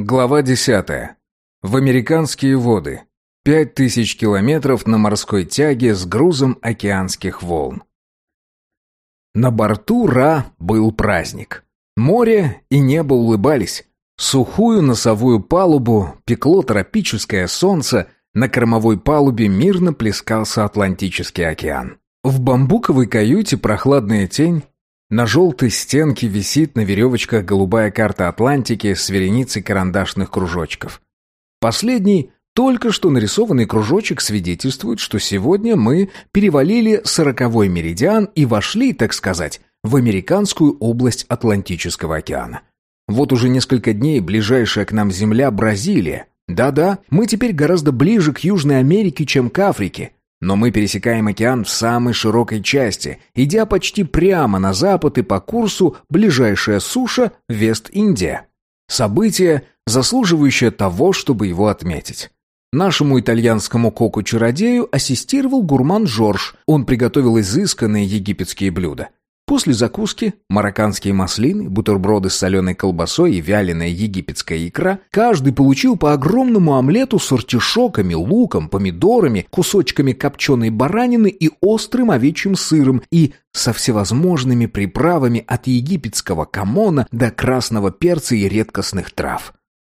Глава 10. В американские воды. Пять тысяч километров на морской тяге с грузом океанских волн. На борту Ра был праздник. Море и небо улыбались. Сухую носовую палубу пекло тропическое солнце, на кормовой палубе мирно плескался Атлантический океан. В бамбуковой каюте прохладная тень, на желтой стенке висит на веревочках голубая карта Атлантики с вереницей карандашных кружочков. Последний, только что нарисованный кружочек свидетельствует, что сегодня мы перевалили сороковой меридиан и вошли, так сказать, в американскую область Атлантического океана. Вот уже несколько дней ближайшая к нам земля Бразилия. Да-да, мы теперь гораздо ближе к Южной Америке, чем к Африке. Но мы пересекаем океан в самой широкой части, идя почти прямо на запад и по курсу ближайшая суша Вест-Индия. Событие, заслуживающее того, чтобы его отметить. Нашему итальянскому коку-чародею ассистировал гурман Жорж. Он приготовил изысканные египетские блюда. После закуски марокканские маслины, бутерброды с соленой колбасой и вяленая египетская икра, каждый получил по огромному омлету с артишоками, луком, помидорами, кусочками копченой баранины и острым овечьим сыром и со всевозможными приправами от египетского камона до красного перца и редкостных трав.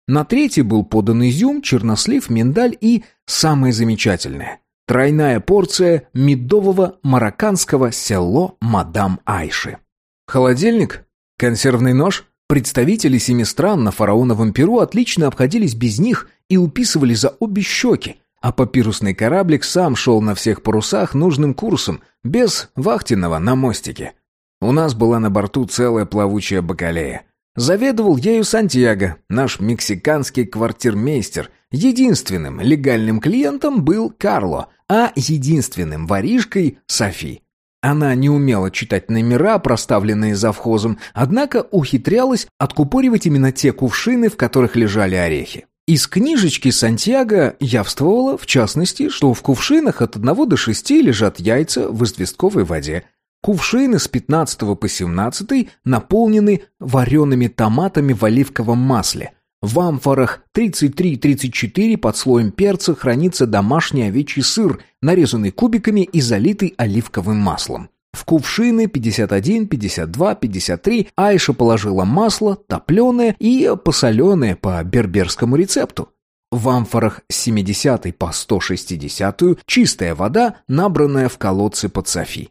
На третий был подан изюм, чернослив, миндаль и, самое замечательное, Тройная порция медового марокканского село мадам Айши. Холодильник? Консервный нож? Представители семи стран на фараоновом Перу отлично обходились без них и уписывали за обе щеки, а папирусный кораблик сам шел на всех парусах нужным курсом, без вахтенного на мостике. У нас была на борту целая плавучая бакалея. Заведовал ею Сантьяго, наш мексиканский квартирмейстер. Единственным легальным клиентом был Карло – а единственным воришкой — Софи. Она не умела читать номера, проставленные завхозом, однако ухитрялась откупоривать именно те кувшины, в которых лежали орехи. Из книжечки Сантьяго явствовало, в частности, что в кувшинах от одного до шести лежат яйца в известковой воде. Кувшины с 15 по 17 наполнены вареными томатами в оливковом масле – в амфорах 33-34 под слоем перца хранится домашний овечий сыр, нарезанный кубиками и залитый оливковым маслом. В кувшины 51, 52, 53 Айша положила масло, топленое и посоленое по берберскому рецепту. В амфорах с 70 по 160 чистая вода, набранная в колодце под Софи.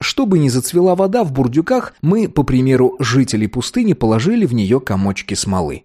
Чтобы не зацвела вода в бурдюках, мы, по примеру жителей пустыни, положили в нее комочки смолы.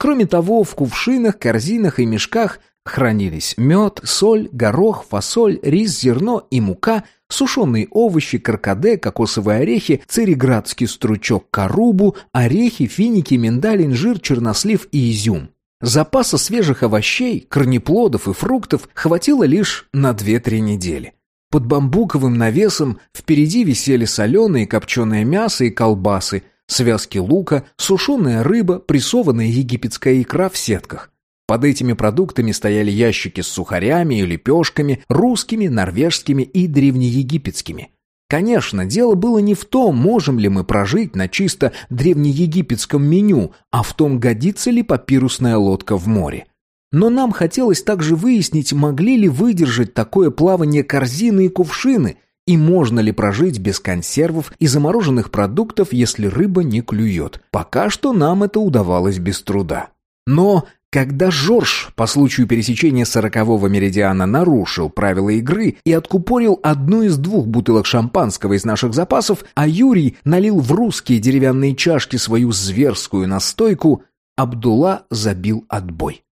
Кроме того, в кувшинах, корзинах и мешках хранились мед, соль, горох, фасоль, рис, зерно и мука, сушеные овощи, каркаде, кокосовые орехи, цереградский стручок, корубу, орехи, финики, миндаль, инжир, чернослив и изюм. Запаса свежих овощей, корнеплодов и фруктов хватило лишь на 2-3 недели. Под бамбуковым навесом впереди висели соленые копченое мясо и колбасы, связки лука, сушеная рыба, прессованная египетская икра в сетках. Под этими продуктами стояли ящики с сухарями и лепешками, русскими, норвежскими и древнеегипетскими. Конечно, дело было не в том, можем ли мы прожить на чисто древнеегипетском меню, а в том, годится ли папирусная лодка в море. Но нам хотелось также выяснить, могли ли выдержать такое плавание корзины и кувшины – и можно ли прожить без консервов и замороженных продуктов, если рыба не клюет? Пока что нам это удавалось без труда. Но когда Жорж по случаю пересечения сорокового меридиана нарушил правила игры и откупорил одну из двух бутылок шампанского из наших запасов, а Юрий налил в русские деревянные чашки свою зверскую настойку, Абдулла забил отбой.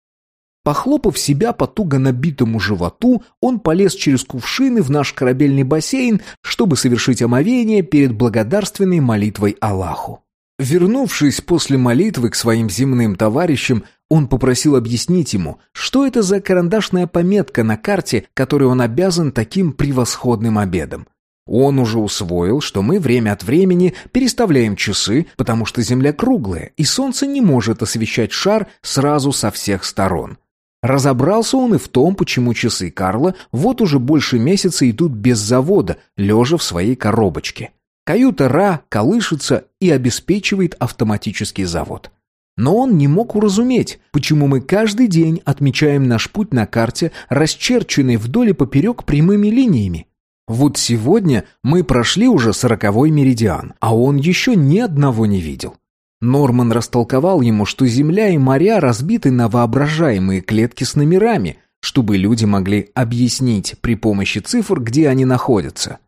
Похлопав себя по туго набитому животу, он полез через кувшины в наш корабельный бассейн, чтобы совершить омовение перед благодарственной молитвой Аллаху. Вернувшись после молитвы к своим земным товарищам, он попросил объяснить ему, что это за карандашная пометка на карте, которой он обязан таким превосходным обедом. Он уже усвоил, что мы время от времени переставляем часы, потому что Земля круглая, и Солнце не может освещать шар сразу со всех сторон. Разобрался он и в том, почему часы Карла вот уже больше месяца идут без завода, лежа в своей коробочке. Каюта Ра колышется и обеспечивает автоматический завод. Но он не мог уразуметь, почему мы каждый день отмечаем наш путь на карте, расчерченной вдоль и поперек прямыми линиями. Вот сегодня мы прошли уже сороковой меридиан, а он еще ни одного не видел. Норман растолковал ему, что земля и моря разбиты на воображаемые клетки с номерами, чтобы люди могли объяснить при помощи цифр, где они находятся.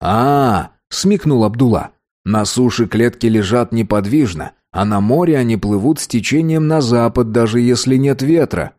«А, -а — смекнул Абдулла, — на суше клетки лежат неподвижно, а на море они плывут с течением на запад, даже если нет ветра».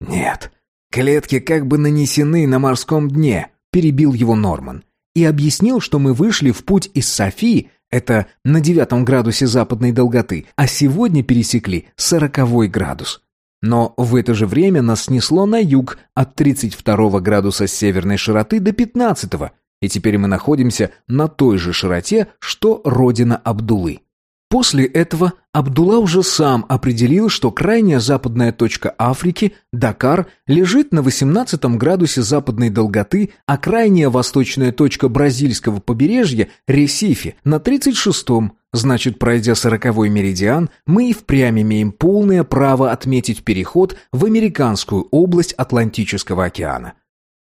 «Нет, клетки как бы нанесены на морском дне», — перебил его Норман. И объяснил, что мы вышли в путь из Софии, это на девятом градусе западной долготы, а сегодня пересекли сороковой градус. Но в это же время нас снесло на юг от 32 градуса северной широты до 15 и теперь мы находимся на той же широте, что родина Абдулы. После этого Абдулла уже сам определил, что крайняя западная точка Африки, Дакар, лежит на 18 градусе западной долготы, а крайняя восточная точка бразильского побережья, Ресифи, на 36-м. Значит, пройдя сороковой меридиан, мы и впрямь имеем полное право отметить переход в американскую область Атлантического океана.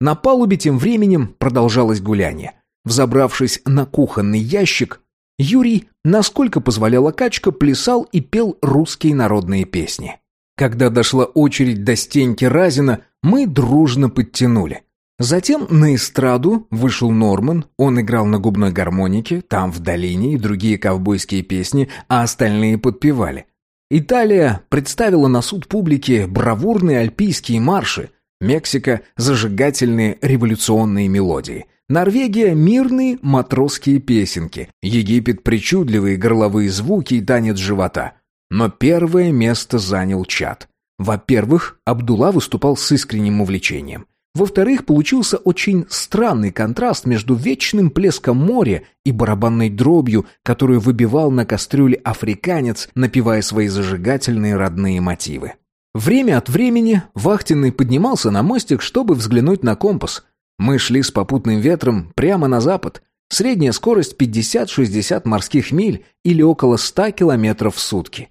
На палубе тем временем продолжалось гуляние. Взобравшись на кухонный ящик, Юрий, насколько позволяла качка, плясал и пел русские народные песни. Когда дошла очередь до Стеньки Разина, мы дружно подтянули. Затем на эстраду вышел Норман, он играл на губной гармонике, там в долине и другие ковбойские песни, а остальные подпевали. Италия представила на суд публики бравурные альпийские марши, Мексика – зажигательные революционные мелодии – Норвегия – мирные матросские песенки, Египет – причудливые горловые звуки и танец живота. Но первое место занял Чад. Во-первых, Абдулла выступал с искренним увлечением. Во-вторых, получился очень странный контраст между вечным плеском моря и барабанной дробью, которую выбивал на кастрюле африканец, напевая свои зажигательные родные мотивы. Время от времени вахтенный поднимался на мостик, чтобы взглянуть на компас – мы шли с попутным ветром прямо на запад. Средняя скорость 50-60 морских миль или около 100 километров в сутки.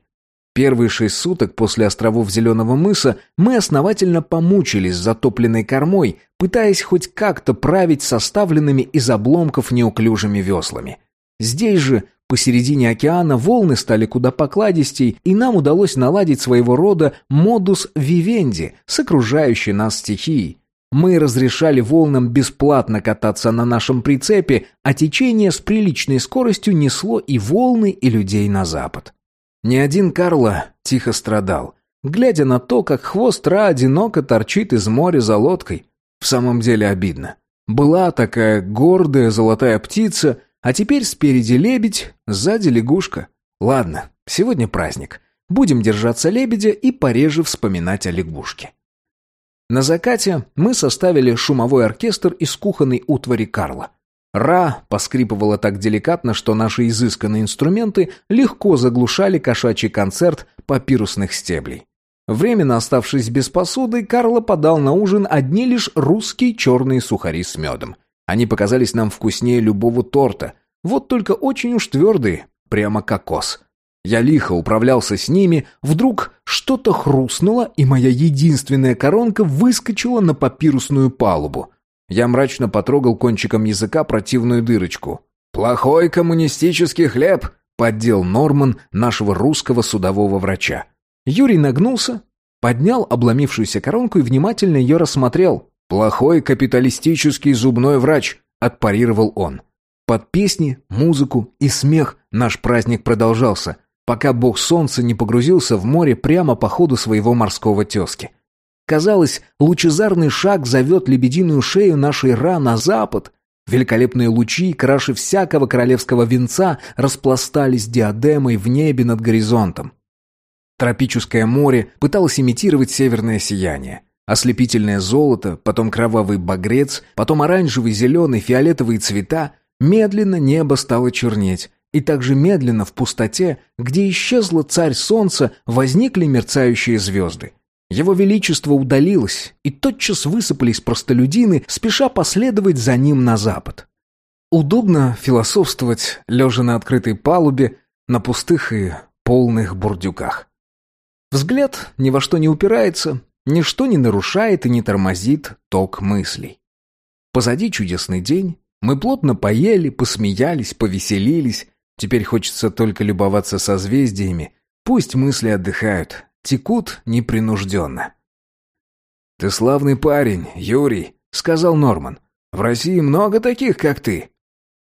Первые шесть суток после островов Зеленого мыса мы основательно помучились затопленной кормой, пытаясь хоть как-то править составленными из обломков неуклюжими веслами. Здесь же, посередине океана, волны стали куда покладистей, и нам удалось наладить своего рода модус вивенди с окружающей нас стихией. Мы разрешали волнам бесплатно кататься на нашем прицепе, а течение с приличной скоростью несло и волны, и людей на запад. Ни один Карло тихо страдал, глядя на то, как хвост Ра одиноко торчит из моря за лодкой. В самом деле обидно. Была такая гордая золотая птица, а теперь спереди лебедь, сзади лягушка. Ладно, сегодня праздник. Будем держаться лебедя и пореже вспоминать о лягушке. На закате мы составили шумовой оркестр из кухонной утвари Карла. Ра поскрипывала так деликатно, что наши изысканные инструменты легко заглушали кошачий концерт папирусных стеблей. Временно оставшись без посуды, Карло подал на ужин одни лишь русские черные сухари с медом. Они показались нам вкуснее любого торта, вот только очень уж твердые, прямо кокос. Я лихо управлялся с ними, вдруг что-то хрустнуло, и моя единственная коронка выскочила на папирусную палубу. Я мрачно потрогал кончиком языка противную дырочку. «Плохой коммунистический хлеб!» — поддел Норман нашего русского судового врача. Юрий нагнулся, поднял обломившуюся коронку и внимательно ее рассмотрел. «Плохой капиталистический зубной врач!» — отпарировал он. Под песни, музыку и смех наш праздник продолжался — пока бог солнца не погрузился в море прямо по ходу своего морского тезки. Казалось, лучезарный шаг зовет лебединую шею нашей Ра на запад. Великолепные лучи, краше всякого королевского венца, распластались диадемой в небе над горизонтом. Тропическое море пыталось имитировать северное сияние. Ослепительное золото, потом кровавый багрец, потом оранжевый, зеленый, фиолетовые цвета. Медленно небо стало чернеть, и также медленно в пустоте, где исчезла царь солнца, возникли мерцающие звезды. Его величество удалилось, и тотчас высыпались простолюдины, спеша последовать за ним на запад. Удобно философствовать, лежа на открытой палубе, на пустых и полных бурдюках. Взгляд ни во что не упирается, ничто не нарушает и не тормозит ток мыслей. Позади чудесный день, мы плотно поели, посмеялись, повеселились. Теперь хочется только любоваться созвездиями. Пусть мысли отдыхают, текут непринужденно. «Ты славный парень, Юрий», — сказал Норман. «В России много таких, как ты».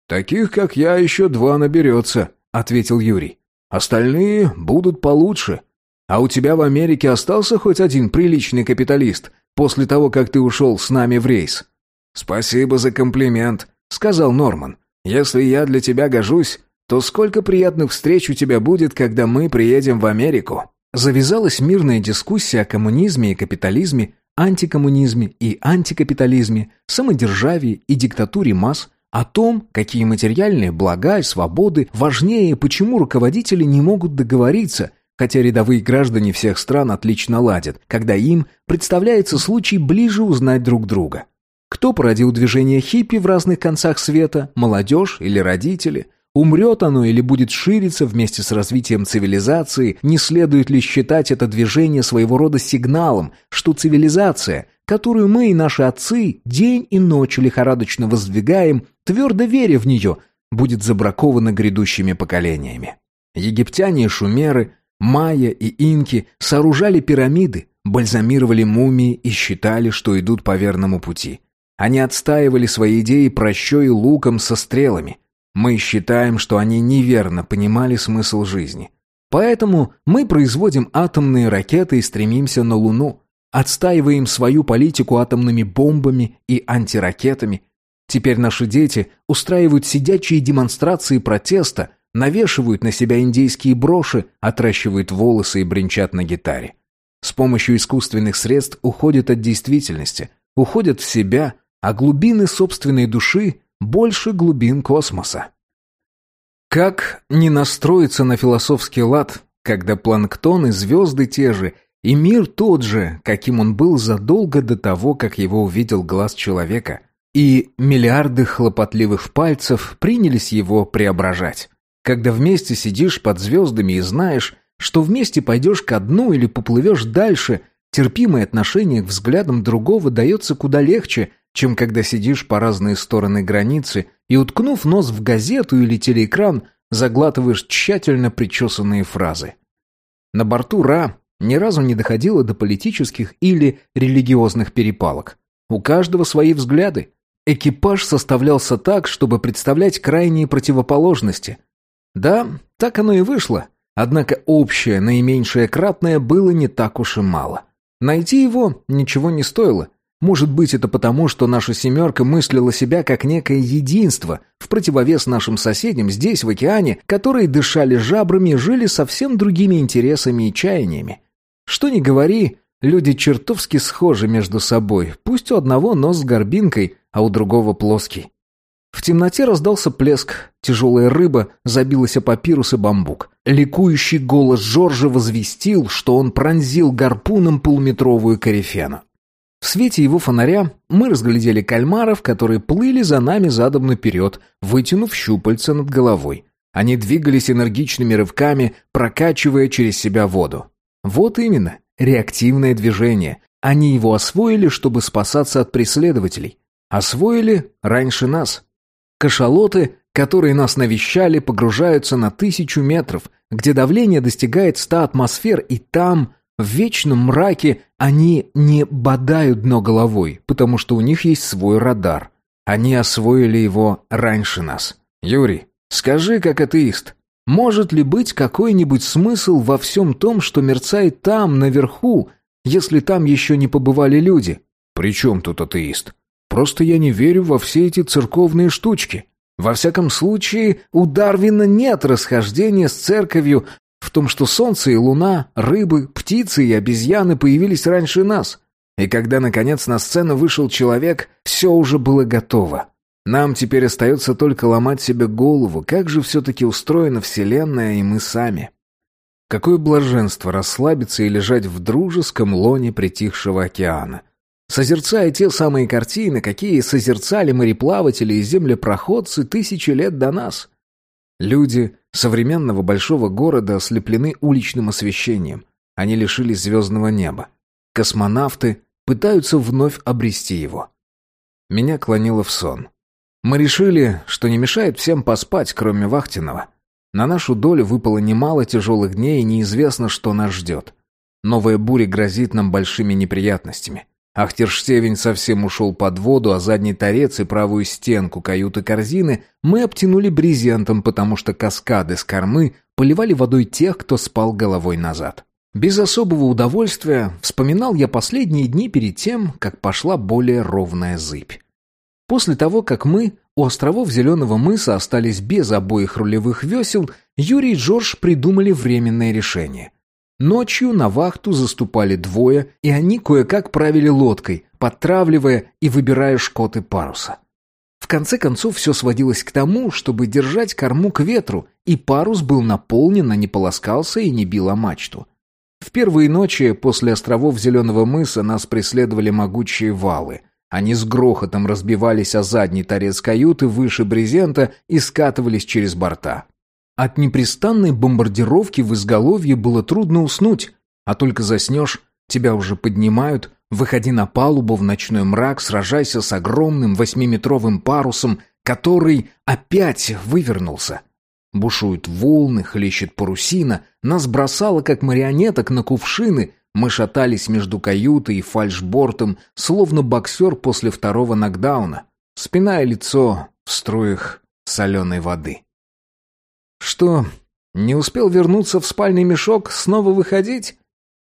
«Таких, как я, еще два наберется», — ответил Юрий. «Остальные будут получше. А у тебя в Америке остался хоть один приличный капиталист после того, как ты ушел с нами в рейс?» «Спасибо за комплимент», — сказал Норман. «Если я для тебя гожусь, то сколько приятных встреч у тебя будет, когда мы приедем в Америку?» Завязалась мирная дискуссия о коммунизме и капитализме, антикоммунизме и антикапитализме, самодержавии и диктатуре масс, о том, какие материальные блага и свободы важнее и почему руководители не могут договориться, хотя рядовые граждане всех стран отлично ладят, когда им представляется случай ближе узнать друг друга. Кто породил движение хиппи в разных концах света, молодежь или родители? Умрет оно или будет шириться вместе с развитием цивилизации, не следует ли считать это движение своего рода сигналом, что цивилизация, которую мы и наши отцы день и ночь лихорадочно воздвигаем, твердо веря в нее, будет забракована грядущими поколениями. Египтяне и шумеры, майя и инки сооружали пирамиды, бальзамировали мумии и считали, что идут по верному пути. Они отстаивали свои идеи прощой луком со стрелами – мы считаем, что они неверно понимали смысл жизни. Поэтому мы производим атомные ракеты и стремимся на Луну, отстаиваем свою политику атомными бомбами и антиракетами. Теперь наши дети устраивают сидячие демонстрации протеста, навешивают на себя индейские броши, отращивают волосы и бренчат на гитаре. С помощью искусственных средств уходят от действительности, уходят в себя, а глубины собственной души больше глубин космоса. Как не настроиться на философский лад, когда планктон и звезды те же, и мир тот же, каким он был задолго до того, как его увидел глаз человека, и миллиарды хлопотливых пальцев принялись его преображать. Когда вместе сидишь под звездами и знаешь, что вместе пойдешь ко дну или поплывешь дальше, терпимое отношение к взглядам другого дается куда легче, чем когда сидишь по разные стороны границы и, уткнув нос в газету или телеэкран, заглатываешь тщательно причесанные фразы. На борту Ра ни разу не доходило до политических или религиозных перепалок. У каждого свои взгляды. Экипаж составлялся так, чтобы представлять крайние противоположности. Да, так оно и вышло. Однако общее, наименьшее кратное было не так уж и мало. Найти его ничего не стоило. Может быть, это потому, что наша «семерка» мыслила себя как некое единство, в противовес нашим соседям здесь, в океане, которые дышали жабрами и жили совсем другими интересами и чаяниями. Что ни говори, люди чертовски схожи между собой, пусть у одного нос с горбинкой, а у другого плоский. В темноте раздался плеск, тяжелая рыба забилась о папирус и бамбук. Ликующий голос Жоржа возвестил, что он пронзил гарпуном полуметровую корефену. В свете его фонаря мы разглядели кальмаров, которые плыли за нами задом наперед, вытянув щупальца над головой. Они двигались энергичными рывками, прокачивая через себя воду. Вот именно, реактивное движение. Они его освоили, чтобы спасаться от преследователей. Освоили раньше нас. Кашалоты, которые нас навещали, погружаются на тысячу метров, где давление достигает ста атмосфер, и там в вечном мраке они не бодают дно головой, потому что у них есть свой радар. Они освоили его раньше нас. Юрий, скажи как атеист, может ли быть какой-нибудь смысл во всем том, что мерцает там, наверху, если там еще не побывали люди? При чем тут атеист? Просто я не верю во все эти церковные штучки. Во всяком случае, у Дарвина нет расхождения с церковью в том, что солнце и луна, рыбы, птицы и обезьяны появились раньше нас. И когда, наконец, на сцену вышел человек, все уже было готово. Нам теперь остается только ломать себе голову, как же все-таки устроена Вселенная и мы сами. Какое блаженство расслабиться и лежать в дружеском лоне притихшего океана. Созерцая те самые картины, какие созерцали мореплаватели и землепроходцы тысячи лет до нас. Люди современного большого города ослеплены уличным освещением. Они лишились звездного неба. Космонавты пытаются вновь обрести его. Меня клонило в сон. Мы решили, что не мешает всем поспать, кроме Вахтинова. На нашу долю выпало немало тяжелых дней, и неизвестно, что нас ждет. Новая буря грозит нам большими неприятностями. Ахтерштевень совсем ушел под воду, а задний торец и правую стенку каюты-корзины мы обтянули брезентом, потому что каскады с кормы поливали водой тех, кто спал головой назад. Без особого удовольствия вспоминал я последние дни перед тем, как пошла более ровная зыбь. После того, как мы у островов Зеленого мыса остались без обоих рулевых весел, Юрий и Джордж придумали временное решение. Ночью на вахту заступали двое, и они кое-как правили лодкой, подтравливая и выбирая шкоты паруса. В конце концов все сводилось к тому, чтобы держать корму к ветру, и парус был наполнен, а не полоскался и не бил о мачту. В первые ночи после островов Зеленого мыса нас преследовали могучие валы. Они с грохотом разбивались о задний торец каюты выше брезента и скатывались через борта. От непрестанной бомбардировки в изголовье было трудно уснуть, а только заснешь, тебя уже поднимают, выходи на палубу в ночной мрак, сражайся с огромным восьмиметровым парусом, который опять вывернулся. Бушуют волны, хлещет парусина, нас бросало, как марионеток, на кувшины, мы шатались между каютой и фальшбортом, словно боксер после второго нокдауна, спина и лицо в струях соленой воды. Что, не успел вернуться в спальный мешок, снова выходить?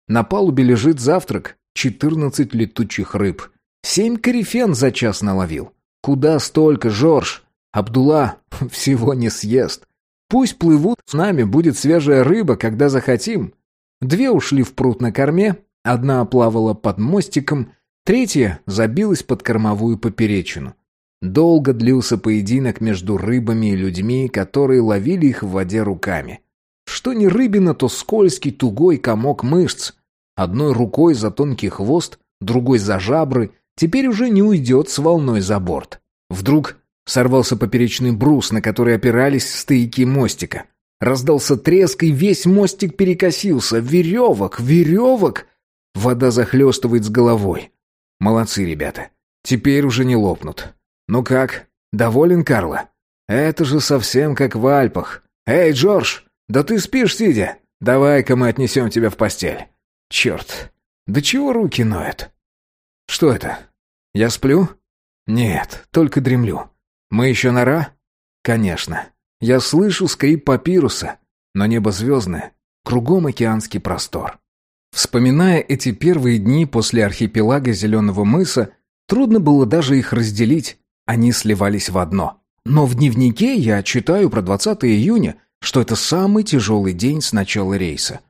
На палубе лежит завтрак, четырнадцать летучих рыб. Семь корефен за час наловил. Куда столько, Жорж? Абдулла всего не съест. Пусть плывут с нами, будет свежая рыба, когда захотим. Две ушли в пруд на корме, одна плавала под мостиком, третья забилась под кормовую поперечину. Долго длился поединок между рыбами и людьми, которые ловили их в воде руками. Что не рыбина, то скользкий тугой комок мышц. Одной рукой за тонкий хвост, другой за жабры, теперь уже не уйдет с волной за борт. Вдруг сорвался поперечный брус, на который опирались стояки мостика. Раздался треск, и весь мостик перекосился. Веревок, веревок! Вода захлестывает с головой. Молодцы ребята. Теперь уже не лопнут. «Ну как, доволен, Карло? Это же совсем как в Альпах. Эй, Джордж, да ты спишь сидя? Давай-ка мы отнесем тебя в постель. Черт, да чего руки ноют?» «Что это? Я сплю?» «Нет, только дремлю. Мы еще нора?» «Конечно. Я слышу скрип папируса, но небо звездное, кругом океанский простор». Вспоминая эти первые дни после архипелага Зеленого мыса, трудно было даже их разделить. Они сливались в одно. Но в дневнике я читаю про 20 июня, что это самый тяжелый день с начала рейса.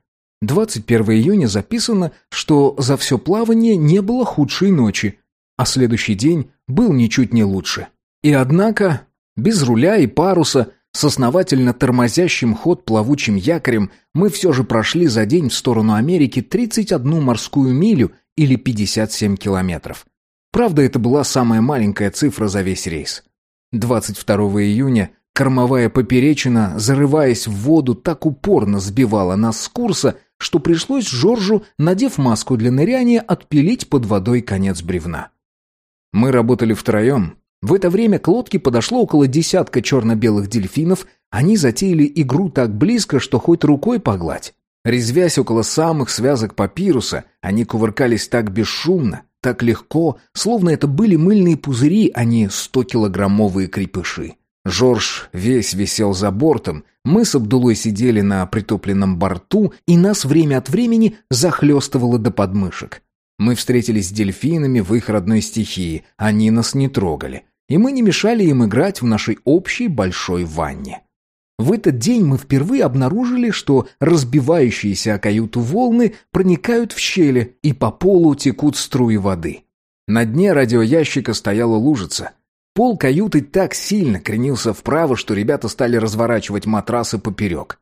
21 июня записано, что за все плавание не было худшей ночи, а следующий день был ничуть не лучше. И однако, без руля и паруса, с основательно тормозящим ход плавучим якорем, мы все же прошли за день в сторону Америки 31 морскую милю или 57 километров. Правда, это была самая маленькая цифра за весь рейс. 22 июня кормовая поперечина, зарываясь в воду, так упорно сбивала нас с курса, что пришлось Жоржу, надев маску для ныряния, отпилить под водой конец бревна. Мы работали втроем. В это время к лодке подошло около десятка черно-белых дельфинов, они затеяли игру так близко, что хоть рукой погладь. Резвясь около самых связок папируса, они кувыркались так бесшумно, так легко, словно это были мыльные пузыри, а не стокилограммовые крепыши. Жорж весь висел за бортом, мы с Абдулой сидели на притопленном борту, и нас время от времени захлестывало до подмышек. Мы встретились с дельфинами в их родной стихии, они нас не трогали, и мы не мешали им играть в нашей общей большой ванне. В этот день мы впервые обнаружили, что разбивающиеся о каюту волны проникают в щели и по полу текут струи воды. На дне радиоящика стояла лужица. Пол каюты так сильно кренился вправо, что ребята стали разворачивать матрасы поперек.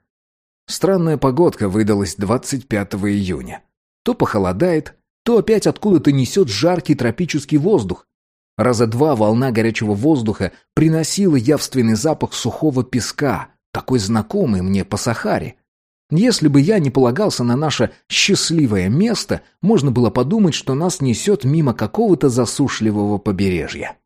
Странная погодка выдалась 25 июня. То похолодает, то опять откуда-то несет жаркий тропический воздух. Раза два волна горячего воздуха приносила явственный запах сухого песка – такой знакомый мне по Сахаре. Если бы я не полагался на наше счастливое место, можно было подумать, что нас несет мимо какого-то засушливого побережья.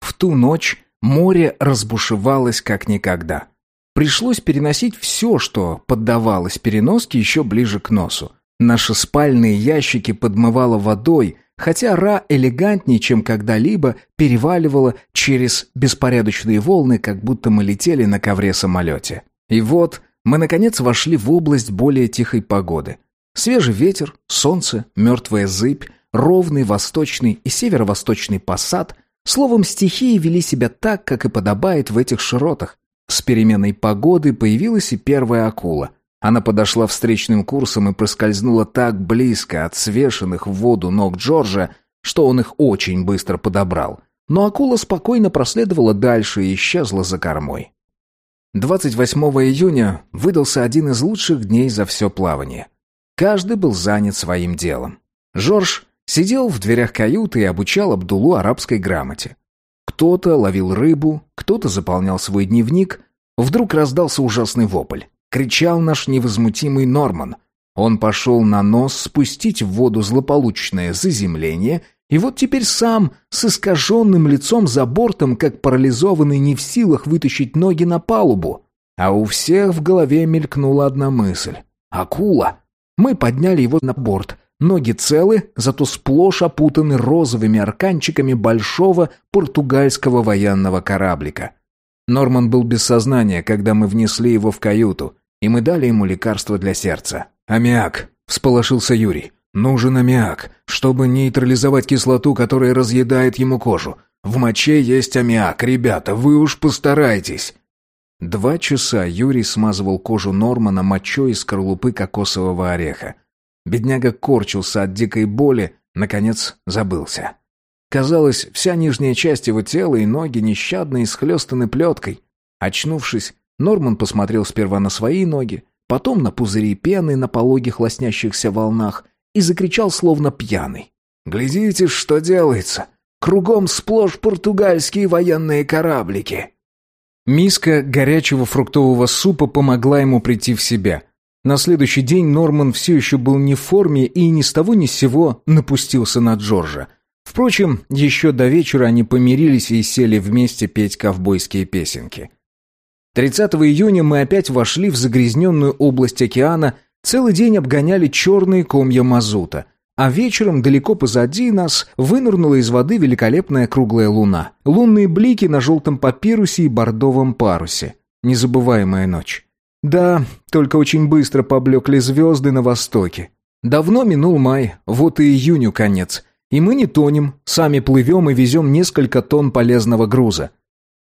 В ту ночь море разбушевалось как никогда. Пришлось переносить все, что поддавалось переноске еще ближе к носу. Наши спальные ящики подмывало водой, хотя Ра элегантнее, чем когда-либо, переваливала через беспорядочные волны, как будто мы летели на ковре-самолете. И вот мы, наконец, вошли в область более тихой погоды. Свежий ветер, солнце, мертвая зыбь, ровный восточный и северо-восточный посад, словом, стихии вели себя так, как и подобает в этих широтах. С переменной погоды появилась и первая акула. Она подошла встречным курсом и проскользнула так близко от свешенных в воду ног Джорджа, что он их очень быстро подобрал. Но акула спокойно проследовала дальше и исчезла за кормой. 28 июня выдался один из лучших дней за все плавание. Каждый был занят своим делом. Жорж сидел в дверях каюты и обучал Абдулу арабской грамоте. Кто-то ловил рыбу, кто-то заполнял свой дневник. Вдруг раздался ужасный вопль. Кричал наш невозмутимый Норман. Он пошел на нос спустить в воду злополучное заземление и вот теперь сам, с искаженным лицом за бортом, как парализованный, не в силах вытащить ноги на палубу. А у всех в голове мелькнула одна мысль. «Акула!» Мы подняли его на борт. Ноги целы, зато сплошь опутаны розовыми арканчиками большого португальского военного кораблика. Норман был без сознания, когда мы внесли его в каюту, и мы дали ему лекарство для сердца. «Аммиак!» — всполошился Юрий. Нужен аммиак, чтобы нейтрализовать кислоту, которая разъедает ему кожу. В моче есть аммиак, ребята, вы уж постарайтесь. Два часа Юрий смазывал кожу Нормана мочой из скорлупы кокосового ореха. Бедняга корчился от дикой боли, наконец забылся. Казалось, вся нижняя часть его тела и ноги нещадно исхлестаны плеткой. Очнувшись, Норман посмотрел сперва на свои ноги, потом на пузыри пены на пологих лоснящихся волнах, и закричал словно пьяный. «Глядите, что делается! Кругом сплошь португальские военные кораблики!» Миска горячего фруктового супа помогла ему прийти в себя. На следующий день Норман все еще был не в форме и ни с того ни с сего напустился на Джорджа. Впрочем, еще до вечера они помирились и сели вместе петь ковбойские песенки. 30 июня мы опять вошли в загрязненную область океана – Целый день обгоняли черные комья мазута, а вечером далеко позади нас вынырнула из воды великолепная круглая луна. Лунные блики на желтом папирусе и бордовом парусе. Незабываемая ночь. Да, только очень быстро поблекли звезды на востоке. Давно минул май, вот и июню конец. И мы не тонем, сами плывем и везем несколько тонн полезного груза.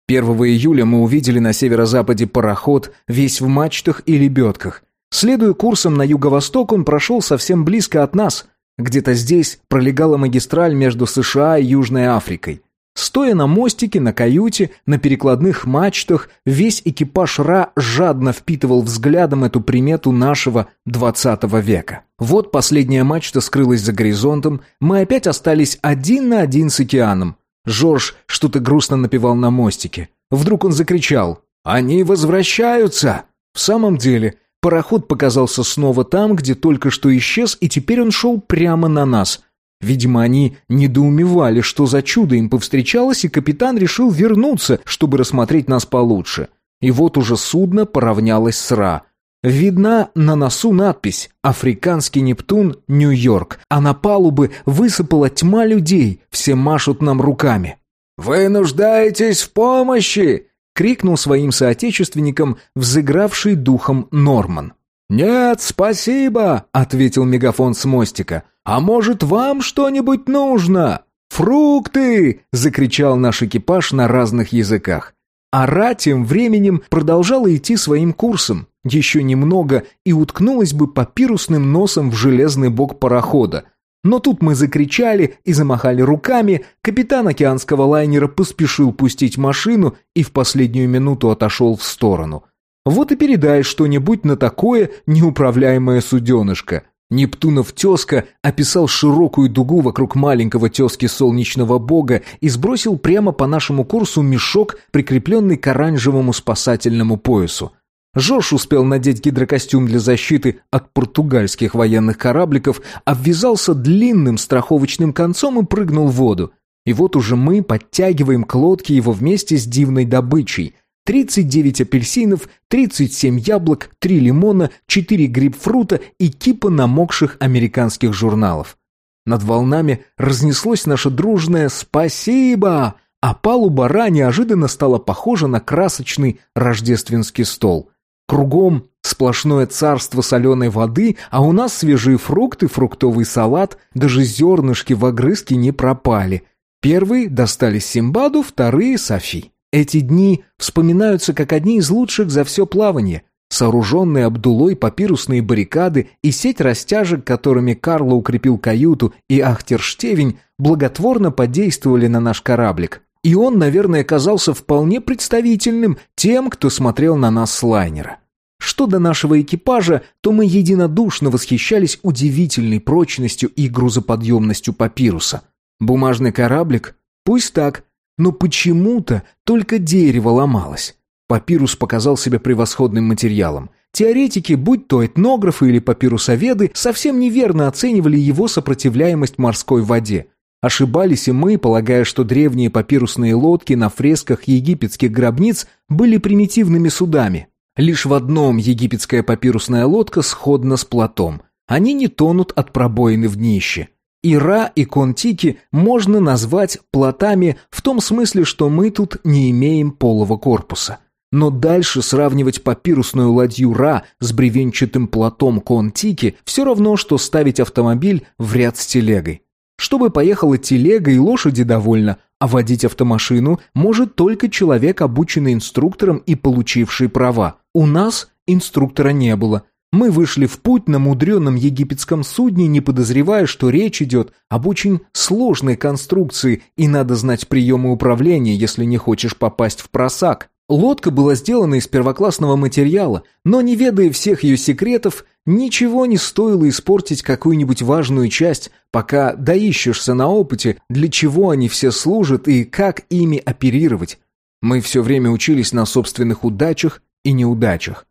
1 июля мы увидели на северо-западе пароход, весь в мачтах и лебедках. Следуя курсом на юго-восток, он прошел совсем близко от нас. Где-то здесь пролегала магистраль между США и Южной Африкой. Стоя на мостике, на каюте, на перекладных мачтах, весь экипаж Ра жадно впитывал взглядом эту примету нашего двадцатого века. Вот последняя мачта скрылась за горизонтом, мы опять остались один на один с океаном. Жорж что-то грустно напевал на мостике. Вдруг он закричал «Они возвращаются!» В самом деле, Пароход показался снова там, где только что исчез, и теперь он шел прямо на нас. Видимо, они недоумевали, что за чудо им повстречалось, и капитан решил вернуться, чтобы рассмотреть нас получше. И вот уже судно поравнялось с Ра. Видна на носу надпись «Африканский Нептун, Нью-Йорк», а на палубы высыпала тьма людей, все машут нам руками. «Вы нуждаетесь в помощи!» крикнул своим соотечественникам, взыгравший духом Норман. «Нет, спасибо!» — ответил мегафон с мостика. «А может, вам что-нибудь нужно?» «Фрукты!» — закричал наш экипаж на разных языках. Ара тем временем продолжала идти своим курсом. Еще немного и уткнулась бы папирусным носом в железный бок парохода, но тут мы закричали и замахали руками, капитан океанского лайнера поспешил пустить машину и в последнюю минуту отошел в сторону. Вот и передай что-нибудь на такое неуправляемое суденышко. Нептунов тезка описал широкую дугу вокруг маленького тезки солнечного бога и сбросил прямо по нашему курсу мешок, прикрепленный к оранжевому спасательному поясу. Жорж успел надеть гидрокостюм для защиты от португальских военных корабликов, обвязался длинным страховочным концом и прыгнул в воду. И вот уже мы подтягиваем к лодке его вместе с дивной добычей. 39 апельсинов, 37 яблок, 3 лимона, 4 грейпфрута и кипа намокших американских журналов. Над волнами разнеслось наше дружное «Спасибо!», а палуба Ра неожиданно стала похожа на красочный рождественский стол. Кругом сплошное царство соленой воды, а у нас свежие фрукты, фруктовый салат, даже зернышки в огрызке не пропали. Первые достались Симбаду, вторые — Софи. Эти дни вспоминаются как одни из лучших за все плавание. Сооруженные Абдулой папирусные баррикады и сеть растяжек, которыми Карло укрепил каюту и Ахтерштевень, благотворно подействовали на наш кораблик. И он, наверное, казался вполне представительным тем, кто смотрел на нас с лайнера. Что до нашего экипажа, то мы единодушно восхищались удивительной прочностью и грузоподъемностью папируса. Бумажный кораблик? Пусть так, но почему-то только дерево ломалось. Папирус показал себя превосходным материалом. Теоретики, будь то этнографы или папирусоведы, совсем неверно оценивали его сопротивляемость морской воде. Ошибались и мы, полагая, что древние папирусные лодки на фресках египетских гробниц были примитивными судами. Лишь в одном египетская папирусная лодка сходна с плотом. Они не тонут от пробоины в днище. Ира и Контики можно назвать плотами в том смысле, что мы тут не имеем полого корпуса. Но дальше сравнивать папирусную ладью Ра с бревенчатым плотом Контики все равно, что ставить автомобиль в ряд с телегой. Чтобы поехала телега и лошади довольно, а водить автомашину может только человек, обученный инструктором и получивший права. У нас инструктора не было. Мы вышли в путь на мудреном египетском судне, не подозревая, что речь идет об очень сложной конструкции, и надо знать приемы управления, если не хочешь попасть в просак. Лодка была сделана из первоклассного материала, но не ведая всех ее секретов, ничего не стоило испортить какую-нибудь важную часть, пока доищешься на опыте, для чего они все служат и как ими оперировать. Мы все время учились на собственных удачах и неудачах.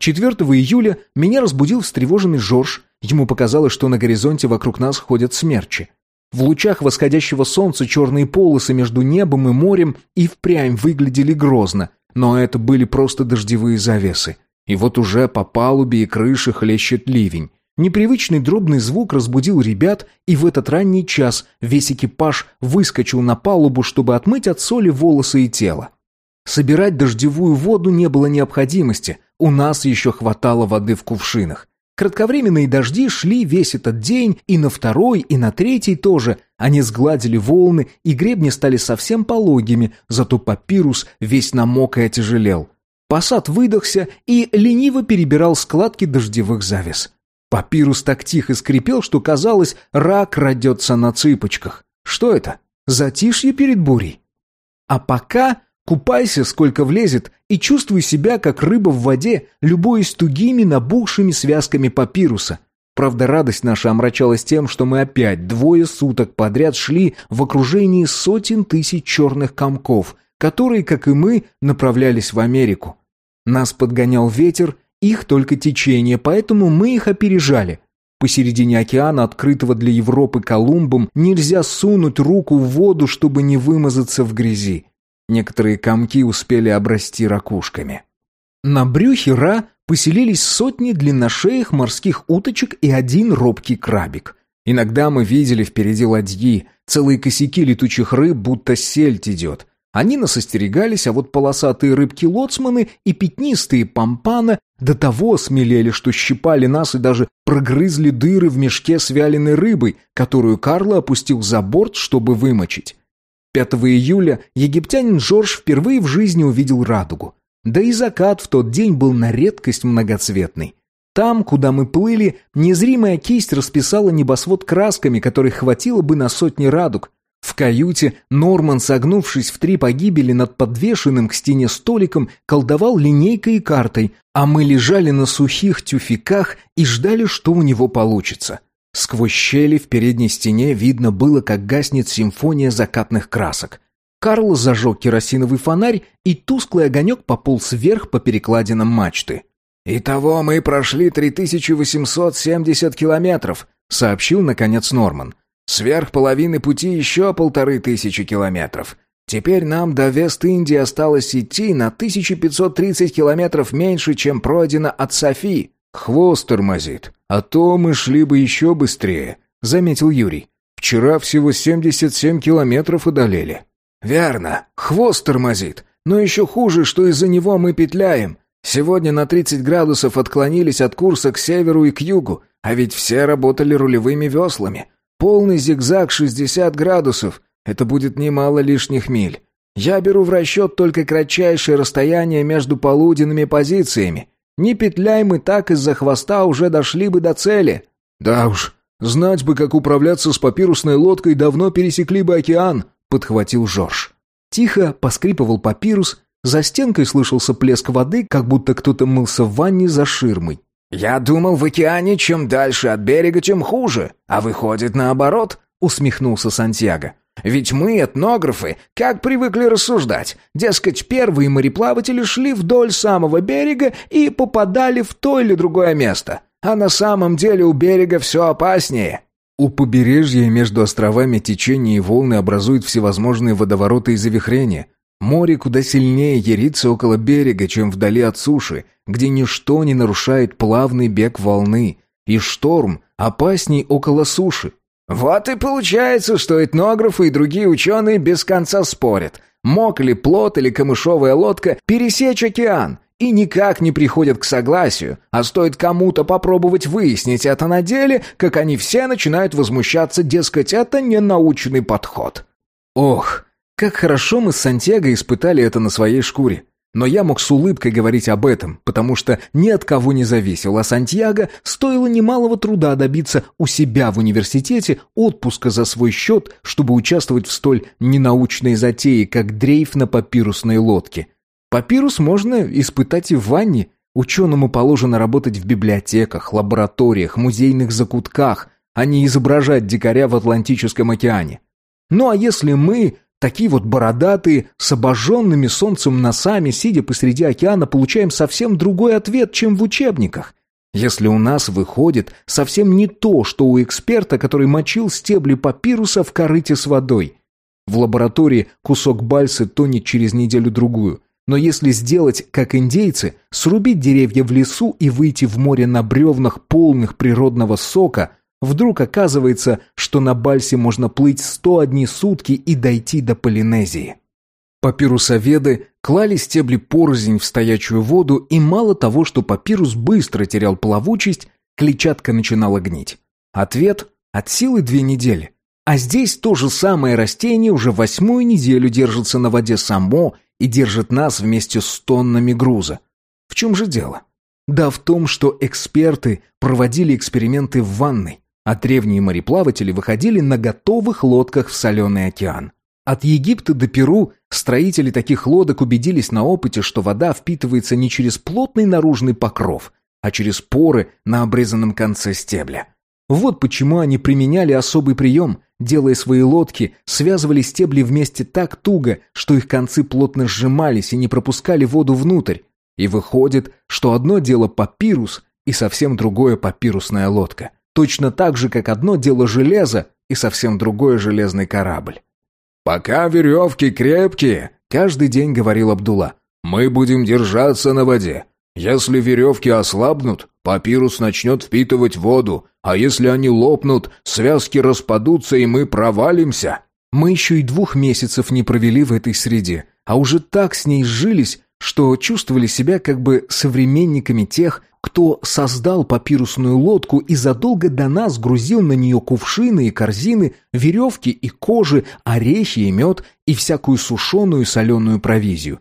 4 июля меня разбудил встревоженный Жорж. Ему показалось, что на горизонте вокруг нас ходят смерчи. В лучах восходящего солнца черные полосы между небом и морем и впрямь выглядели грозно, но это были просто дождевые завесы. И вот уже по палубе и крыше хлещет ливень. Непривычный дробный звук разбудил ребят, и в этот ранний час весь экипаж выскочил на палубу, чтобы отмыть от соли волосы и тело. Собирать дождевую воду не было необходимости, у нас еще хватало воды в кувшинах. Кратковременные дожди шли весь этот день, и на второй, и на третий тоже. Они сгладили волны, и гребни стали совсем пологими, зато папирус весь намок и отяжелел. Посад выдохся и лениво перебирал складки дождевых завес. Папирус так тихо скрипел, что казалось, рак радется на цыпочках. Что это? Затишье перед бурей? А пока Купайся, сколько влезет, и чувствуй себя, как рыба в воде, любуясь тугими набухшими связками папируса. Правда, радость наша омрачалась тем, что мы опять двое суток подряд шли в окружении сотен тысяч черных комков, которые, как и мы, направлялись в Америку. Нас подгонял ветер, их только течение, поэтому мы их опережали. Посередине океана, открытого для Европы Колумбом, нельзя сунуть руку в воду, чтобы не вымазаться в грязи. Некоторые комки успели обрасти ракушками. На брюхе Ра поселились сотни длинношеих морских уточек и один робкий крабик. Иногда мы видели впереди ладьи, целые косяки летучих рыб, будто сельдь идет. Они нас остерегались, а вот полосатые рыбки-лоцманы и пятнистые пампана до того смелели, что щипали нас и даже прогрызли дыры в мешке с вяленой рыбой, которую Карло опустил за борт, чтобы вымочить. 5 июля египтянин Жорж впервые в жизни увидел радугу. Да и закат в тот день был на редкость многоцветный. Там, куда мы плыли, незримая кисть расписала небосвод красками, которых хватило бы на сотни радуг. В каюте Норман, согнувшись в три погибели над подвешенным к стене столиком, колдовал линейкой и картой, а мы лежали на сухих тюфяках и ждали, что у него получится. Сквозь щели в передней стене видно было, как гаснет симфония закатных красок. Карл зажег керосиновый фонарь, и тусклый огонек пополз вверх по перекладинам мачты. «Итого мы прошли 3870 километров», — сообщил, наконец, Норман. «Сверх половины пути еще полторы тысячи километров. Теперь нам до Вест-Индии осталось идти на 1530 километров меньше, чем пройдено от Софи». «Хвост тормозит, а то мы шли бы еще быстрее», — заметил Юрий. «Вчера всего 77 километров одолели». «Верно, хвост тормозит, но еще хуже, что из-за него мы петляем. Сегодня на 30 градусов отклонились от курса к северу и к югу, а ведь все работали рулевыми веслами. Полный зигзаг 60 градусов. Это будет немало лишних миль. Я беру в расчет только кратчайшее расстояние между полуденными позициями. Не петляй мы так из-за хвоста уже дошли бы до цели. Да уж, знать бы, как управляться с папирусной лодкой, давно пересекли бы океан, подхватил Жорж. Тихо поскрипывал папирус, за стенкой слышался плеск воды, как будто кто-то мылся в ванне за ширмой. «Я думал, в океане чем дальше от берега, тем хуже, а выходит наоборот», — усмехнулся Сантьяго. «Ведь мы, этнографы, как привыкли рассуждать. Дескать, первые мореплаватели шли вдоль самого берега и попадали в то или другое место. А на самом деле у берега все опаснее». У побережья между островами течения и волны образуют всевозможные водовороты и завихрения. Море куда сильнее ярится около берега, чем вдали от суши, где ничто не нарушает плавный бег волны, и шторм опасней около суши. Вот и получается, что этнографы и другие ученые без конца спорят, мог ли плот или камышовая лодка пересечь океан, и никак не приходят к согласию, а стоит кому-то попробовать выяснить это на деле, как они все начинают возмущаться, дескать, это не научный подход. Ох, как хорошо мы с Сантьяго испытали это на своей шкуре. Но я мог с улыбкой говорить об этом, потому что ни от кого не зависел, а Сантьяго стоило немалого труда добиться у себя в университете отпуска за свой счет, чтобы участвовать в столь ненаучной затее, как дрейф на папирусной лодке – Папирус можно испытать и в ванне. Ученому положено работать в библиотеках, лабораториях, музейных закутках, а не изображать дикаря в Атлантическом океане. Ну а если мы, такие вот бородатые, с обожженными солнцем носами, сидя посреди океана, получаем совсем другой ответ, чем в учебниках? Если у нас выходит совсем не то, что у эксперта, который мочил стебли папируса в корыте с водой. В лаборатории кусок бальсы тонет через неделю-другую – но если сделать, как индейцы, срубить деревья в лесу и выйти в море на бревнах, полных природного сока, вдруг оказывается, что на Бальсе можно плыть 101 сутки и дойти до Полинезии. Папирусоведы клали стебли порознь в стоячую воду, и мало того, что папирус быстро терял плавучесть, клетчатка начинала гнить. Ответ – от силы две недели. А здесь то же самое растение уже восьмую неделю держится на воде само и держит нас вместе с тоннами груза. В чем же дело? Да в том, что эксперты проводили эксперименты в ванной, а древние мореплаватели выходили на готовых лодках в соленый океан. От Египта до Перу строители таких лодок убедились на опыте, что вода впитывается не через плотный наружный покров, а через поры на обрезанном конце стебля. Вот почему они применяли особый прием, делая свои лодки, связывали стебли вместе так туго, что их концы плотно сжимались и не пропускали воду внутрь. И выходит, что одно дело папирус и совсем другое папирусная лодка. Точно так же, как одно дело железо и совсем другое железный корабль. «Пока веревки крепкие», — каждый день говорил Абдулла, — «мы будем держаться на воде. Если веревки ослабнут, папирус начнет впитывать воду, а если они лопнут, связки распадутся, и мы провалимся». Мы еще и двух месяцев не провели в этой среде, а уже так с ней сжились, что чувствовали себя как бы современниками тех, кто создал папирусную лодку и задолго до нас грузил на нее кувшины и корзины, веревки и кожи, орехи и мед и всякую сушеную соленую провизию.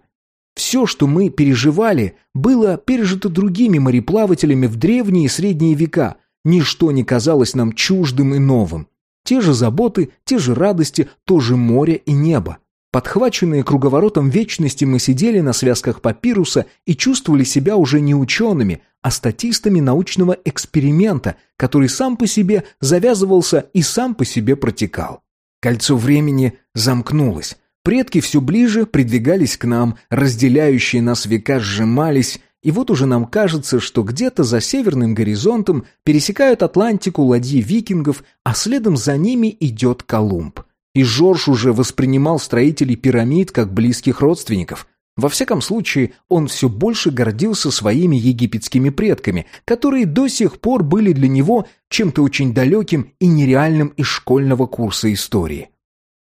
Все, что мы переживали, было пережито другими мореплавателями в древние и средние века. Ничто не казалось нам чуждым и новым. Те же заботы, те же радости, то же море и небо. Подхваченные круговоротом вечности мы сидели на связках папируса и чувствовали себя уже не учеными, а статистами научного эксперимента, который сам по себе завязывался и сам по себе протекал. Кольцо времени замкнулось. Предки все ближе придвигались к нам, разделяющие нас века сжимались, и вот уже нам кажется, что где-то за северным горизонтом пересекают Атлантику ладьи викингов, а следом за ними идет Колумб. И Жорж уже воспринимал строителей пирамид как близких родственников. Во всяком случае, он все больше гордился своими египетскими предками, которые до сих пор были для него чем-то очень далеким и нереальным из школьного курса истории.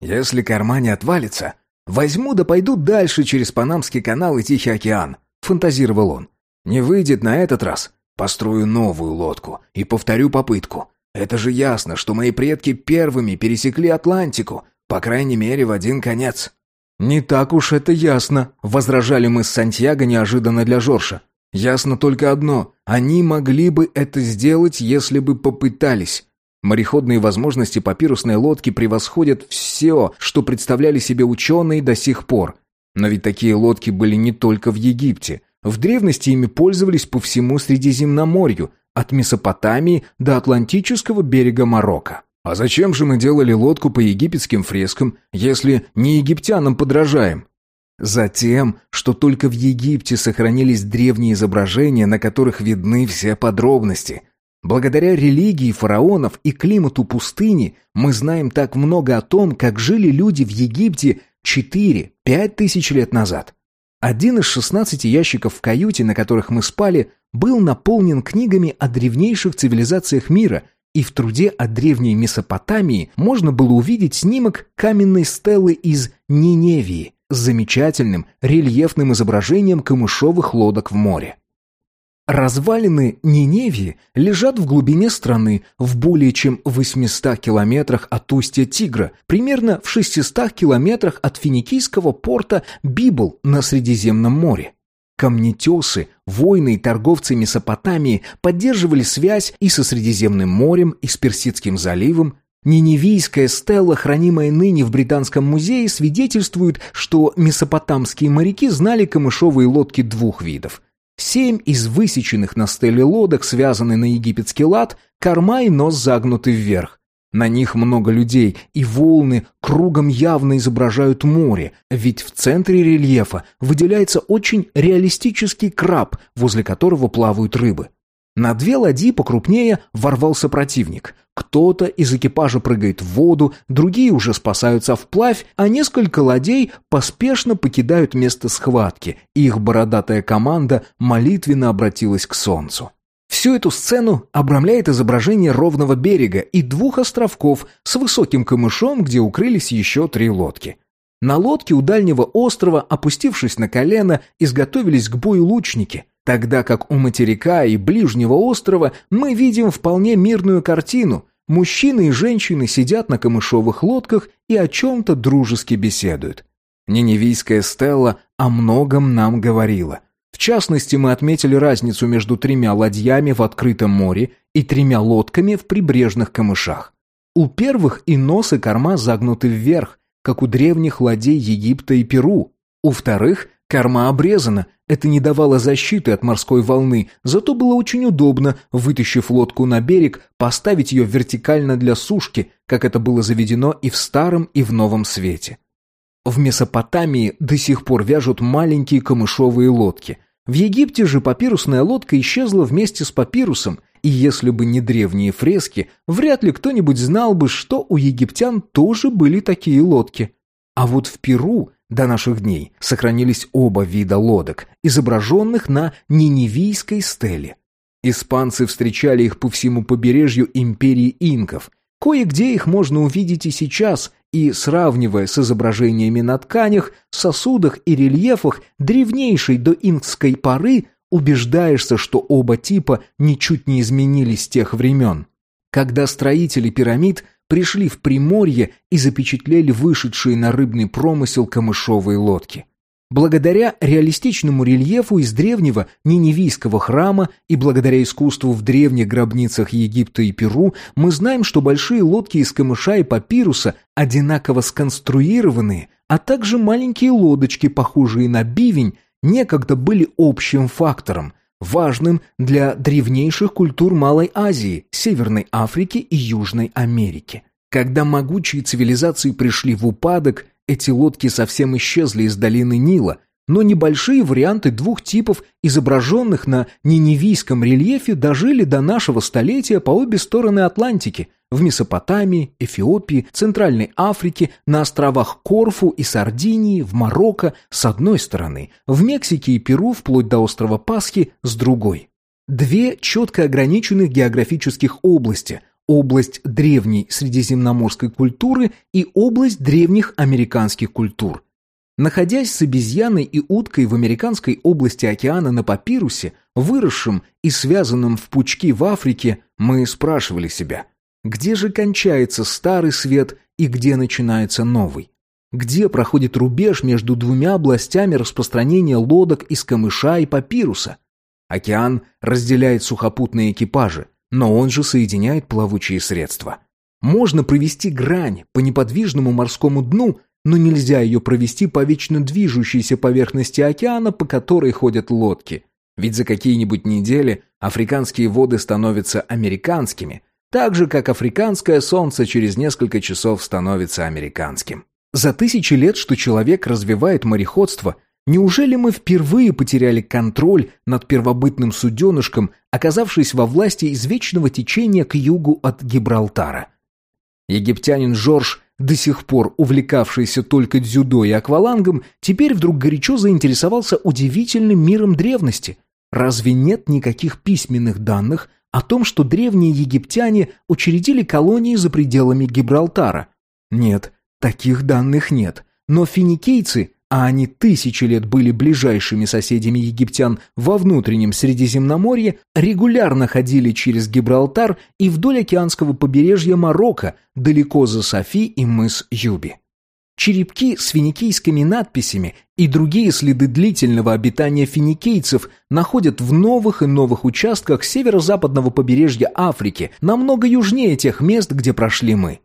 «Если корма не отвалится, возьму да пойду дальше через Панамский канал и Тихий океан», — фантазировал он. «Не выйдет на этот раз. Построю новую лодку и повторю попытку. Это же ясно, что мои предки первыми пересекли Атлантику, по крайней мере, в один конец». «Не так уж это ясно», — возражали мы с Сантьяго неожиданно для Жорша. «Ясно только одно. Они могли бы это сделать, если бы попытались. Мореходные возможности папирусной лодки превосходят все, что представляли себе ученые до сих пор. Но ведь такие лодки были не только в Египте. В древности ими пользовались по всему Средиземноморью, от Месопотамии до Атлантического берега Марокко. А зачем же мы делали лодку по египетским фрескам, если не египтянам подражаем? Затем, что только в Египте сохранились древние изображения, на которых видны все подробности – Благодаря религии фараонов и климату пустыни мы знаем так много о том, как жили люди в Египте 4-5 тысяч лет назад. Один из 16 ящиков в каюте, на которых мы спали, был наполнен книгами о древнейших цивилизациях мира, и в труде о древней Месопотамии можно было увидеть снимок каменной стелы из Ниневии с замечательным рельефным изображением камышовых лодок в море. Развалины Ниневии лежат в глубине страны, в более чем 800 километрах от устья Тигра, примерно в 600 километрах от финикийского порта Библ на Средиземном море. Камнетесы, воины и торговцы Месопотамии поддерживали связь и со Средиземным морем, и с Персидским заливом. Ниневийская стела, хранимая ныне в Британском музее, свидетельствует, что месопотамские моряки знали камышовые лодки двух видов – Семь из высеченных на стеле лодок связаны на египетский лад, корма и нос загнуты вверх. На них много людей, и волны кругом явно изображают море, ведь в центре рельефа выделяется очень реалистический краб, возле которого плавают рыбы. На две ладьи покрупнее ворвался противник. Кто-то из экипажа прыгает в воду, другие уже спасаются вплавь, а несколько ладей поспешно покидают место схватки, и их бородатая команда молитвенно обратилась к солнцу. Всю эту сцену обрамляет изображение ровного берега и двух островков с высоким камышом, где укрылись еще три лодки. На лодке у дальнего острова, опустившись на колено, изготовились к бою лучники – Тогда как у материка и ближнего острова мы видим вполне мирную картину. Мужчины и женщины сидят на камышовых лодках и о чем-то дружески беседуют. Ниневийская стелла о многом нам говорила. В частности, мы отметили разницу между тремя ладьями в открытом море и тремя лодками в прибрежных камышах. У первых и нос и корма загнуты вверх, как у древних ладей Египта и Перу. У вторых Корма обрезана, это не давало защиты от морской волны, зато было очень удобно, вытащив лодку на берег, поставить ее вертикально для сушки, как это было заведено и в старом, и в новом свете. В Месопотамии до сих пор вяжут маленькие камышовые лодки. В Египте же папирусная лодка исчезла вместе с папирусом, и если бы не древние фрески, вряд ли кто-нибудь знал бы, что у египтян тоже были такие лодки. А вот в Перу до наших дней сохранились оба вида лодок, изображенных на Ниневийской стеле. Испанцы встречали их по всему побережью империи инков. Кое-где их можно увидеть и сейчас, и, сравнивая с изображениями на тканях, сосудах и рельефах древнейшей до инкской поры, убеждаешься, что оба типа ничуть не изменились с тех времен. Когда строители пирамид пришли в Приморье и запечатлели вышедшие на рыбный промысел камышовые лодки. Благодаря реалистичному рельефу из древнего Ниневийского храма и благодаря искусству в древних гробницах Египта и Перу мы знаем, что большие лодки из камыша и папируса одинаково сконструированные, а также маленькие лодочки, похожие на бивень, некогда были общим фактором – важным для древнейших культур Малой Азии, Северной Африки и Южной Америки. Когда могучие цивилизации пришли в упадок, эти лодки совсем исчезли из долины Нила, но небольшие варианты двух типов, изображенных на ниневийском рельефе, дожили до нашего столетия по обе стороны Атлантики, в Месопотамии, Эфиопии, Центральной Африке, на островах Корфу и Сардинии, в Марокко с одной стороны, в Мексике и Перу вплоть до острова Пасхи с другой. Две четко ограниченных географических области – область древней средиземноморской культуры и область древних американских культур. Находясь с обезьяной и уткой в американской области океана на папирусе, выросшем и связанном в пучки в Африке, мы спрашивали себя, где же кончается старый свет и где начинается новый? Где проходит рубеж между двумя областями распространения лодок из камыша и папируса? Океан разделяет сухопутные экипажи, но он же соединяет плавучие средства. Можно провести грань по неподвижному морскому дну, но нельзя ее провести по вечно движущейся поверхности океана, по которой ходят лодки. Ведь за какие-нибудь недели африканские воды становятся американскими, так же, как африканское солнце через несколько часов становится американским. За тысячи лет, что человек развивает мореходство, Неужели мы впервые потеряли контроль над первобытным суденышком, оказавшись во власти извечного течения к югу от Гибралтара? Египтянин Жорж, до сих пор увлекавшийся только дзюдо и аквалангом, теперь вдруг горячо заинтересовался удивительным миром древности. Разве нет никаких письменных данных о том, что древние египтяне учредили колонии за пределами Гибралтара? Нет, таких данных нет. Но финикийцы а они тысячи лет были ближайшими соседями египтян во внутреннем Средиземноморье, регулярно ходили через Гибралтар и вдоль океанского побережья Марокко, далеко за Софи и мыс Юби. Черепки с финикийскими надписями и другие следы длительного обитания финикийцев находят в новых и новых участках северо-западного побережья Африки, намного южнее тех мест, где прошли мы.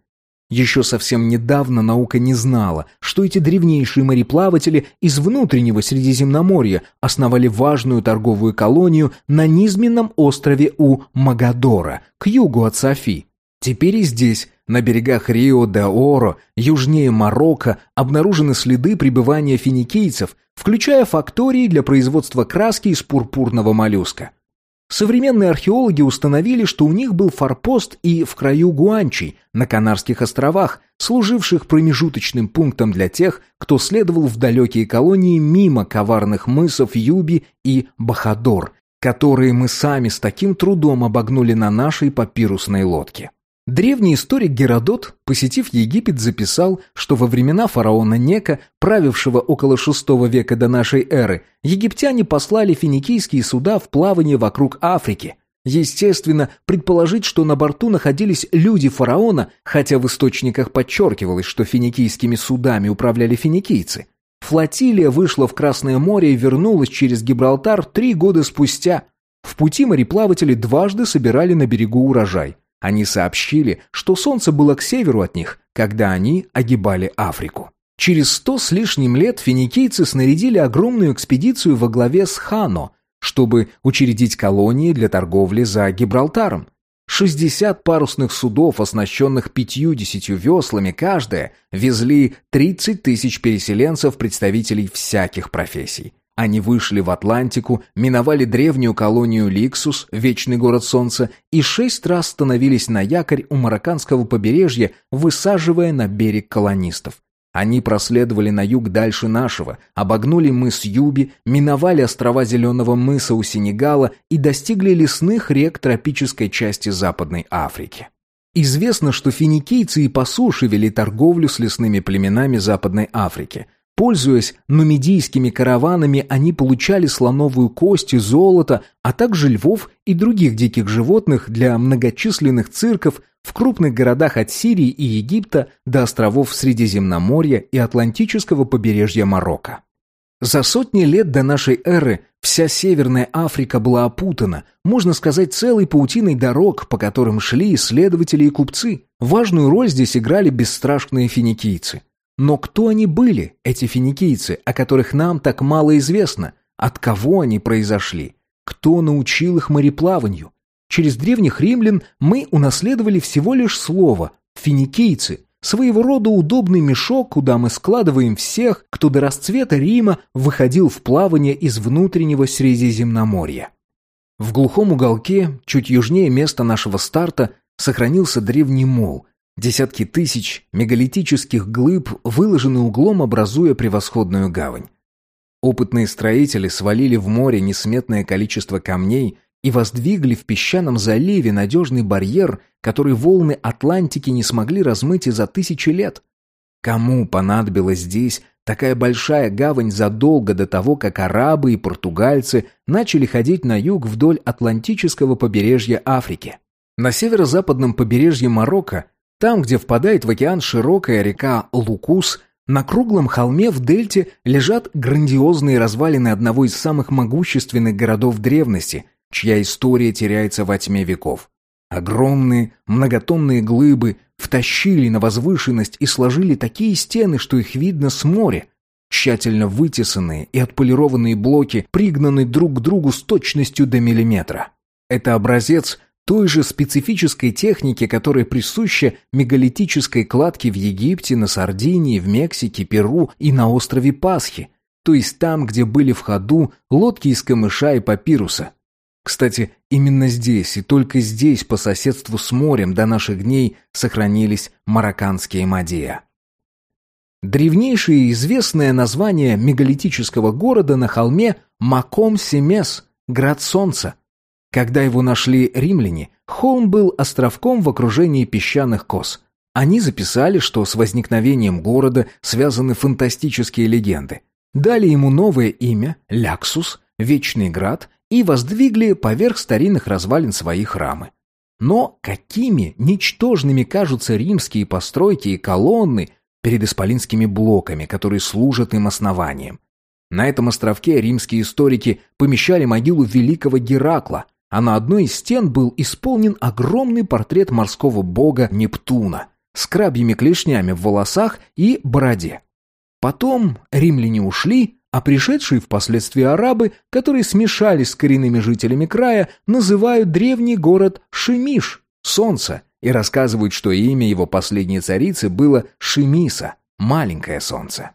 Еще совсем недавно наука не знала, что эти древнейшие мореплаватели из внутреннего Средиземноморья основали важную торговую колонию на низменном острове у Магадора, к югу от Софи. Теперь и здесь, на берегах Рио-де-Оро, южнее Марокко, обнаружены следы пребывания финикийцев, включая фактории для производства краски из пурпурного моллюска. Современные археологи установили, что у них был форпост и в краю Гуанчи, на Канарских островах, служивших промежуточным пунктом для тех, кто следовал в далекие колонии мимо коварных мысов Юби и Бахадор, которые мы сами с таким трудом обогнули на нашей папирусной лодке. Древний историк Геродот, посетив Египет, записал, что во времена фараона Нека, правившего около VI века до нашей эры, египтяне послали финикийские суда в плавание вокруг Африки. Естественно, предположить, что на борту находились люди фараона, хотя в источниках подчеркивалось, что финикийскими судами управляли финикийцы. Флотилия вышла в Красное море и вернулась через Гибралтар три года спустя. В пути мореплаватели дважды собирали на берегу урожай. Они сообщили, что Солнце было к северу от них, когда они огибали Африку. Через сто с лишним лет финикийцы снарядили огромную экспедицию во главе с Хано, чтобы учредить колонии для торговли за Гибралтаром. 60 парусных судов, оснащенных пятью-десятью веслами каждая, везли 30 тысяч переселенцев, представителей всяких профессий. Они вышли в Атлантику, миновали древнюю колонию Ликсус, вечный город солнца, и шесть раз становились на якорь у марокканского побережья, высаживая на берег колонистов. Они проследовали на юг дальше нашего, обогнули мыс Юби, миновали острова Зеленого мыса у Сенегала и достигли лесных рек тропической части Западной Африки. Известно, что финикийцы и по суше вели торговлю с лесными племенами Западной Африки – Пользуясь нумидийскими караванами, они получали слоновую кость и золото, а также львов и других диких животных для многочисленных цирков в крупных городах от Сирии и Египта до островов Средиземноморья и Атлантического побережья Марокко. За сотни лет до нашей эры вся Северная Африка была опутана, можно сказать, целой паутиной дорог, по которым шли исследователи и купцы. Важную роль здесь играли бесстрашные финикийцы. Но кто они были, эти финикийцы, о которых нам так мало известно? От кого они произошли? Кто научил их мореплаванию? Через древних римлян мы унаследовали всего лишь слово «финикийцы», своего рода удобный мешок, куда мы складываем всех, кто до расцвета Рима выходил в плавание из внутреннего Средиземноморья. В глухом уголке, чуть южнее места нашего старта, сохранился древний мол. Десятки тысяч мегалитических глыб выложены углом, образуя превосходную гавань. Опытные строители свалили в море несметное количество камней и воздвигли в песчаном заливе надежный барьер, который волны Атлантики не смогли размыть и за тысячи лет. Кому понадобилась здесь такая большая гавань задолго до того, как арабы и португальцы начали ходить на юг вдоль Атлантического побережья Африки? На северо-западном побережье Марокко, там, где впадает в океан широкая река Лукус, на круглом холме в дельте лежат грандиозные развалины одного из самых могущественных городов древности, чья история теряется во тьме веков. Огромные, многотонные глыбы втащили на возвышенность и сложили такие стены, что их видно с моря. Тщательно вытесанные и отполированные блоки пригнаны друг к другу с точностью до миллиметра. Это образец той же специфической техники, которая присуща мегалитической кладке в Египте, на Сардинии, в Мексике, Перу и на острове Пасхи, то есть там, где были в ходу лодки из камыша и папируса. Кстати, именно здесь и только здесь, по соседству с морем, до наших дней сохранились марокканские Мадия. Древнейшее известное название мегалитического города на холме Маком-Семес, град солнца, когда его нашли римляне, холм был островком в окружении песчаных кос. Они записали, что с возникновением города связаны фантастические легенды. Дали ему новое имя – Ляксус, Вечный Град, и воздвигли поверх старинных развалин свои храмы. Но какими ничтожными кажутся римские постройки и колонны перед исполинскими блоками, которые служат им основанием. На этом островке римские историки помещали могилу великого Геракла – а на одной из стен был исполнен огромный портрет морского бога Нептуна с крабьими клешнями в волосах и бороде. Потом римляне ушли, а пришедшие впоследствии арабы, которые смешались с коренными жителями края, называют древний город Шемиш, солнце, и рассказывают, что имя его последней царицы было Шемиса, маленькое солнце.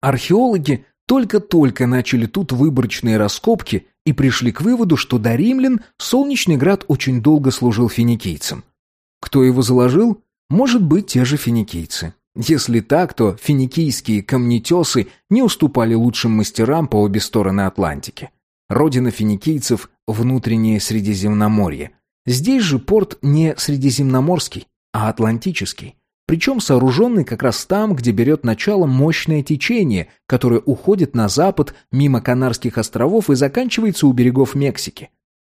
Археологи только-только начали тут выборочные раскопки и пришли к выводу, что до римлян Солнечный Град очень долго служил финикийцам. Кто его заложил? Может быть, те же финикийцы. Если так, то финикийские камнетесы не уступали лучшим мастерам по обе стороны Атлантики. Родина финикийцев – внутреннее Средиземноморье. Здесь же порт не Средиземноморский, а Атлантический причем сооруженный как раз там, где берет начало мощное течение, которое уходит на запад мимо Канарских островов и заканчивается у берегов Мексики.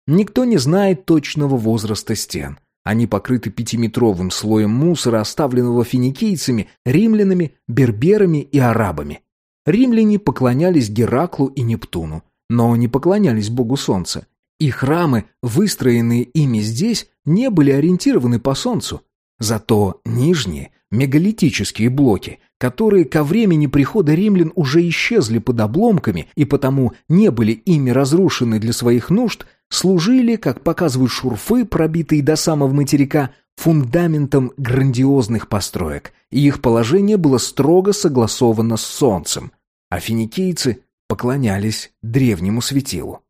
Никто не знает точного возраста стен. Они покрыты пятиметровым слоем мусора, оставленного финикийцами, римлянами, берберами и арабами. Римляне поклонялись Гераклу и Нептуну, но не поклонялись богу солнца. И храмы, выстроенные ими здесь, не были ориентированы по солнцу. Зато нижние, мегалитические блоки, которые ко времени прихода римлян уже исчезли под обломками и потому не были ими разрушены для своих нужд, служили, как показывают шурфы, пробитые до самого материка, фундаментом грандиозных построек, и их положение было строго согласовано с солнцем, а финикийцы поклонялись древнему светилу.